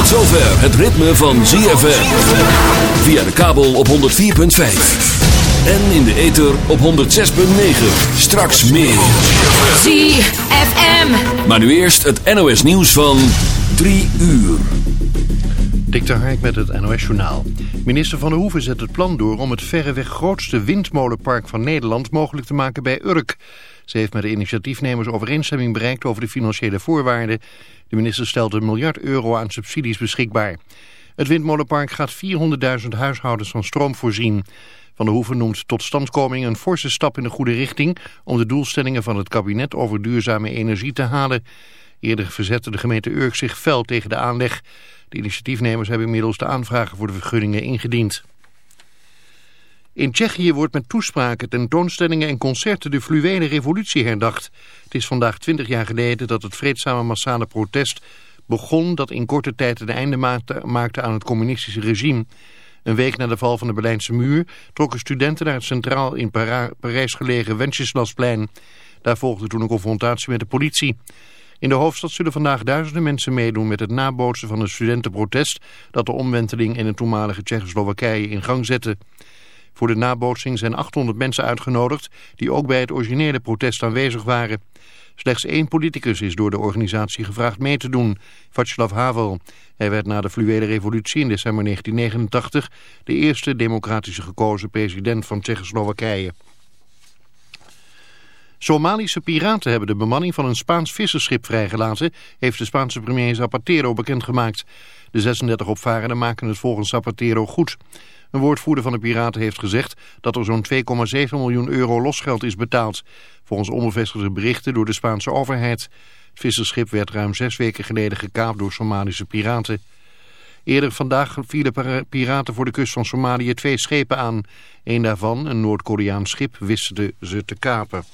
Tot zover het ritme van ZFM. Via de kabel op 104.5. En in de ether op 106.9. Straks meer. ZFM. Maar nu eerst het NOS nieuws van 3 uur. Dik de met het NOS Journaal. Minister Van der Hoeven zet het plan door om het verreweg grootste windmolenpark van Nederland mogelijk te maken bij Urk. Ze heeft met de initiatiefnemers overeenstemming bereikt over de financiële voorwaarden. De minister stelt een miljard euro aan subsidies beschikbaar. Het windmolenpark gaat 400.000 huishoudens van stroom voorzien. Van der Hoeven noemt totstandkoming een forse stap in de goede richting... om de doelstellingen van het kabinet over duurzame energie te halen. Eerder verzette de gemeente Urk zich fel tegen de aanleg. De initiatiefnemers hebben inmiddels de aanvragen voor de vergunningen ingediend. In Tsjechië wordt met toespraken, tentoonstellingen en concerten de fluwele revolutie herdacht. Het is vandaag twintig jaar geleden dat het vreedzame massale protest begon dat in korte tijd een einde maakte, aan het communistische regime. Een week na de val van de Berlijnse muur trokken studenten naar het centraal in Parijs gelegen Wenceslasplein. Daar volgde toen een confrontatie met de politie. In de hoofdstad zullen vandaag duizenden mensen meedoen met het nabootsen van een studentenprotest dat de omwenteling in het toenmalige Tsjechoslowakije in gang zette. Voor de nabootsing zijn 800 mensen uitgenodigd die ook bij het originele protest aanwezig waren. Slechts één politicus is door de organisatie gevraagd mee te doen, Václav Havel. Hij werd na de fluwele revolutie in december 1989 de eerste democratische gekozen president van Tsjechoslowakije. Somalische piraten hebben de bemanning van een Spaans visserschip vrijgelaten, heeft de Spaanse premier Zapatero bekendgemaakt. De 36 opvarenden maken het volgens Zapatero goed. Een woordvoerder van de piraten heeft gezegd dat er zo'n 2,7 miljoen euro losgeld is betaald. Volgens onbevestigde berichten door de Spaanse overheid. Het visserschip werd ruim zes weken geleden gekaapt door Somalische piraten. Eerder vandaag vielen piraten voor de kust van Somalië twee schepen aan. Een daarvan, een Noord-Koreaans schip, wisten ze te kapen.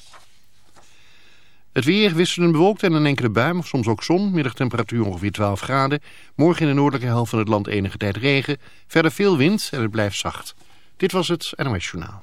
Het weer wisselend bewolkt en een enkele bui, of soms ook zon. Middagtemperatuur ongeveer 12 graden. Morgen in de noordelijke helft van het land enige tijd regen. Verder veel wind en het blijft zacht. Dit was het NOS Journaal.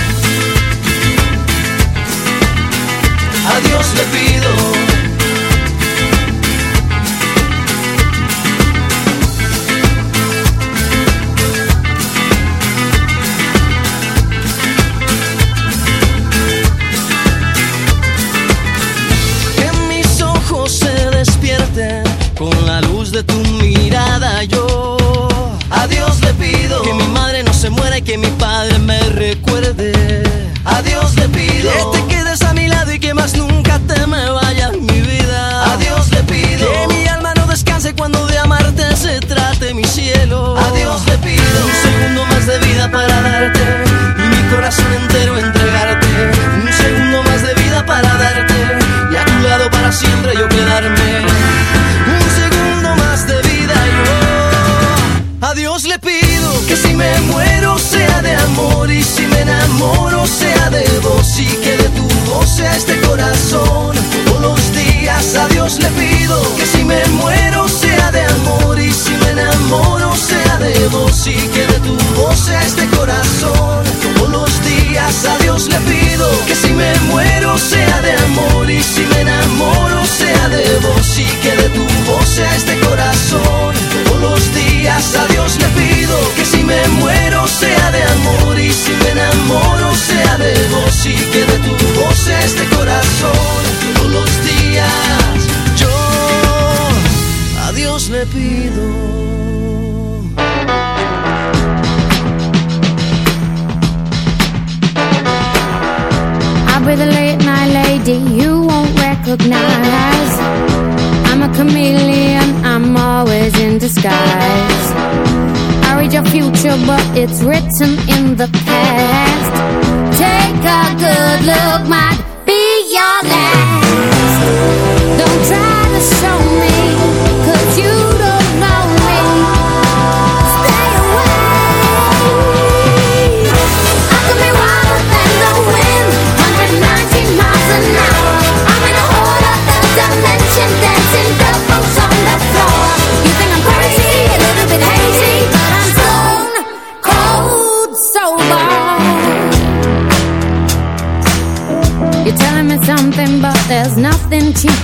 A Dios le pido. it's written in the past. Take a good look, my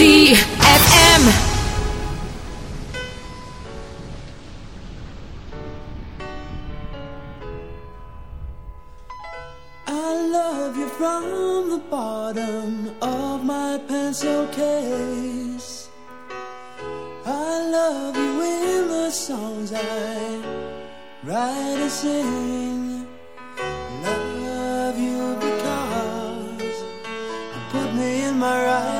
ZFM. I love you from the bottom of my pencil case. I love you in the songs I write and sing. Love you because you put me in my right.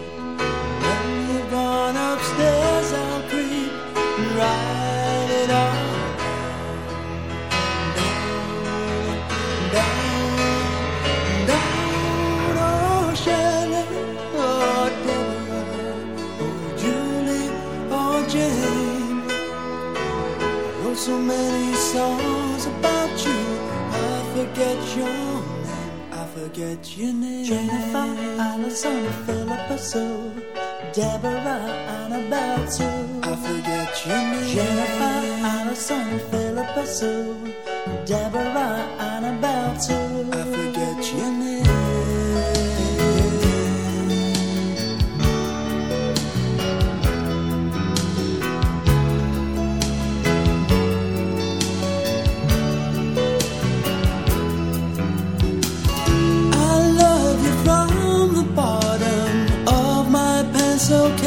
so many songs about you. I forget your name, I forget your name. Jennifer, Alison, Philippa Sue, Deborah, Annabelle Sue. I forget your name. Jennifer, Alison, Philippa Sue, Deborah, Annabelle Sue. I forget your name. so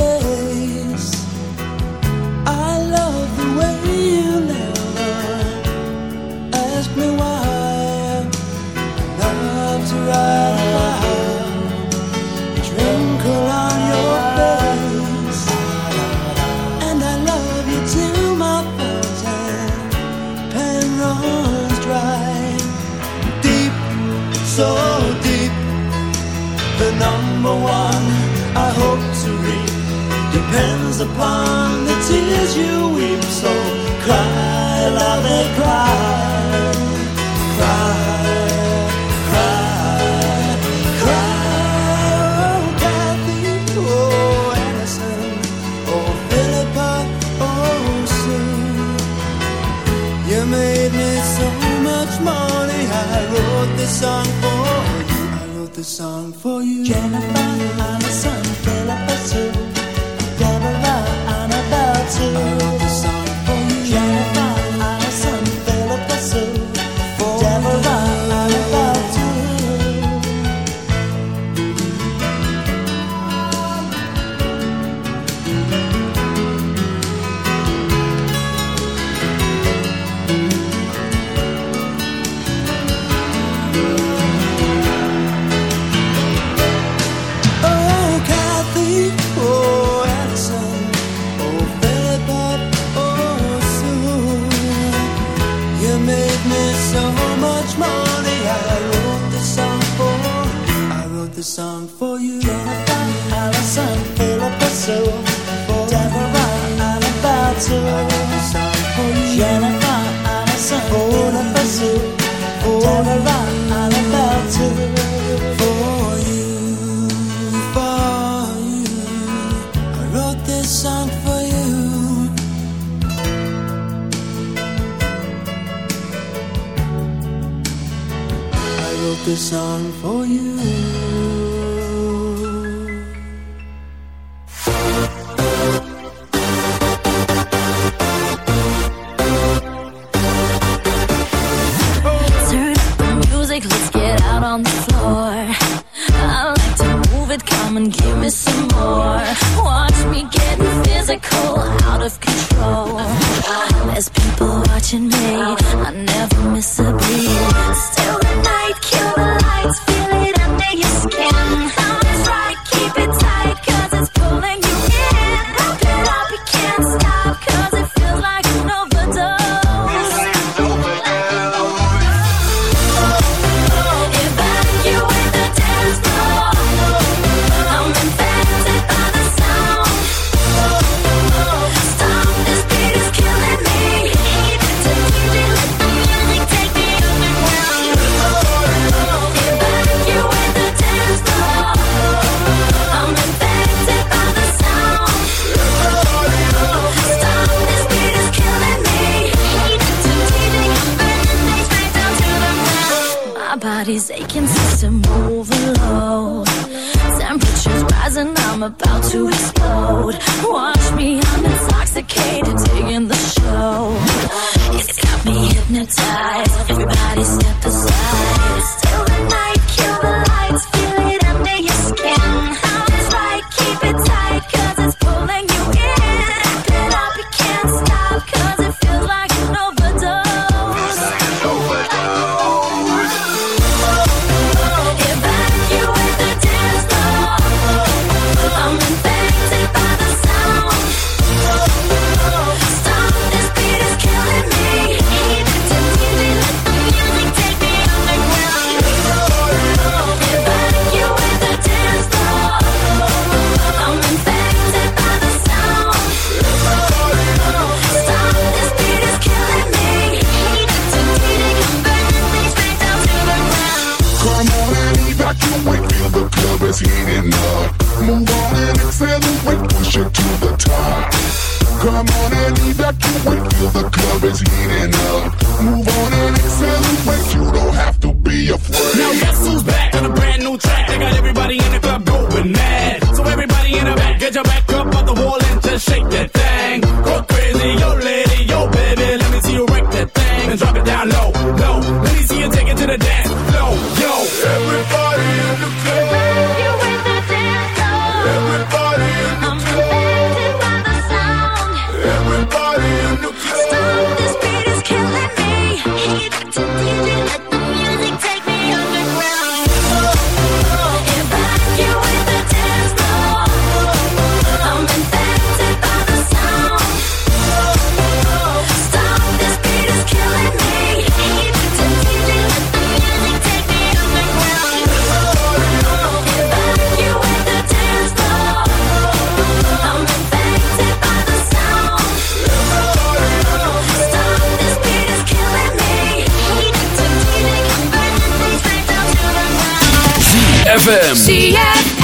ZFM.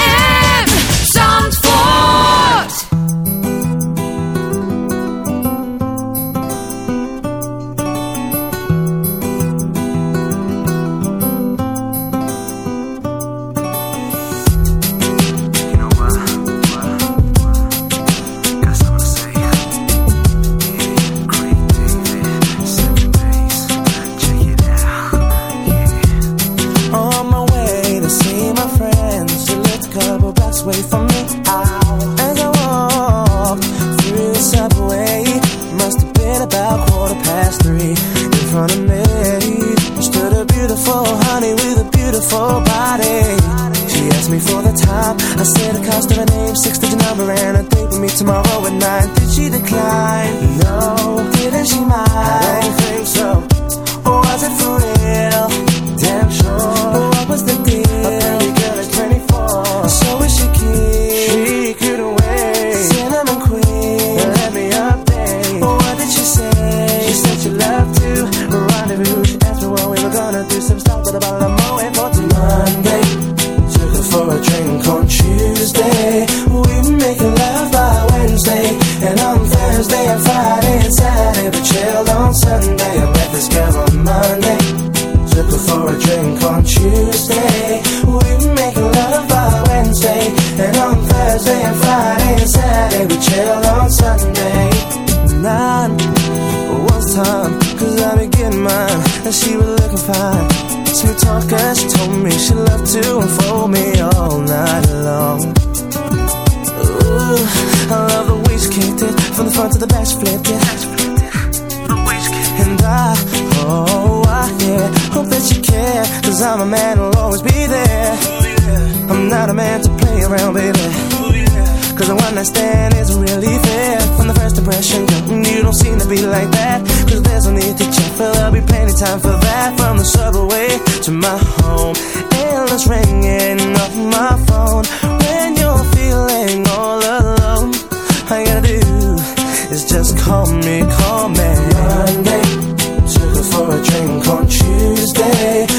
Cause I'm a man who'll always be there. I'm not a man to play around, baby. Cause the one I stand isn't really fair. From the first impression, girl, you don't seem to be like that. Cause there's no need to check, but there'll be plenty time for that. From the subway to my home, endless ringing off my phone. When you're feeling all alone, all you gotta do is just call me, call me. Monday, took her for a drink on Tuesday.